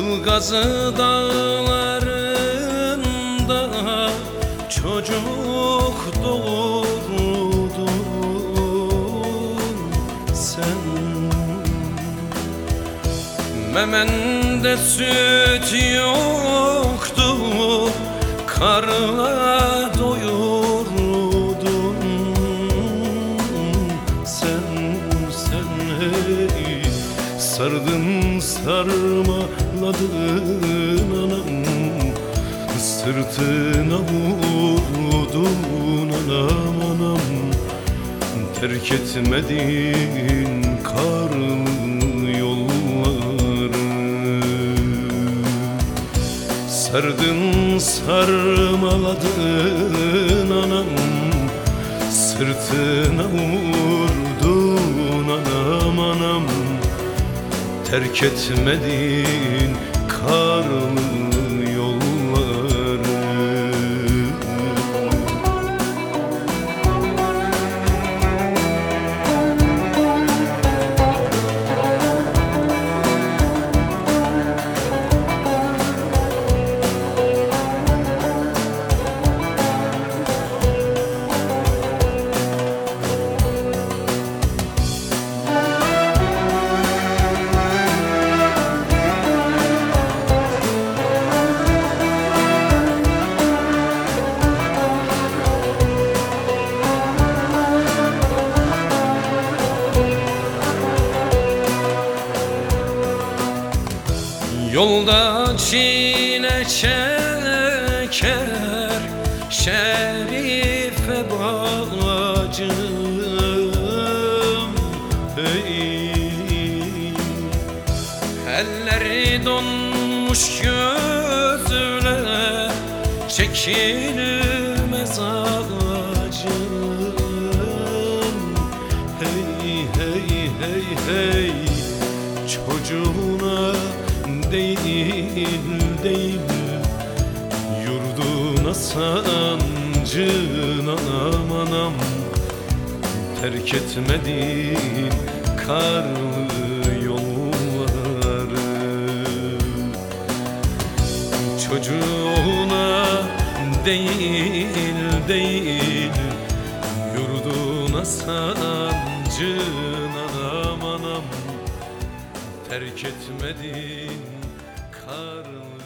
Ilgazı dağlarında çocuk doğurdun sen. Memende süt yoktu Karla Sardın sarmaladın anam Sırtına vurdun anam anam. Terk etmedin karlı yolları. Sardın sarmaladın anam Sırtına vurdun Terk etmedin karlı Yolda çile çeker Şerife bacım hey. Elleri donmuş gözler Çekilmez acım değil değil. Yurduna sancın anam anam Terk etmedin karlı yolları. Çocuğuna değil değil. Yurduna sancın anam anam Terk etmedin karlı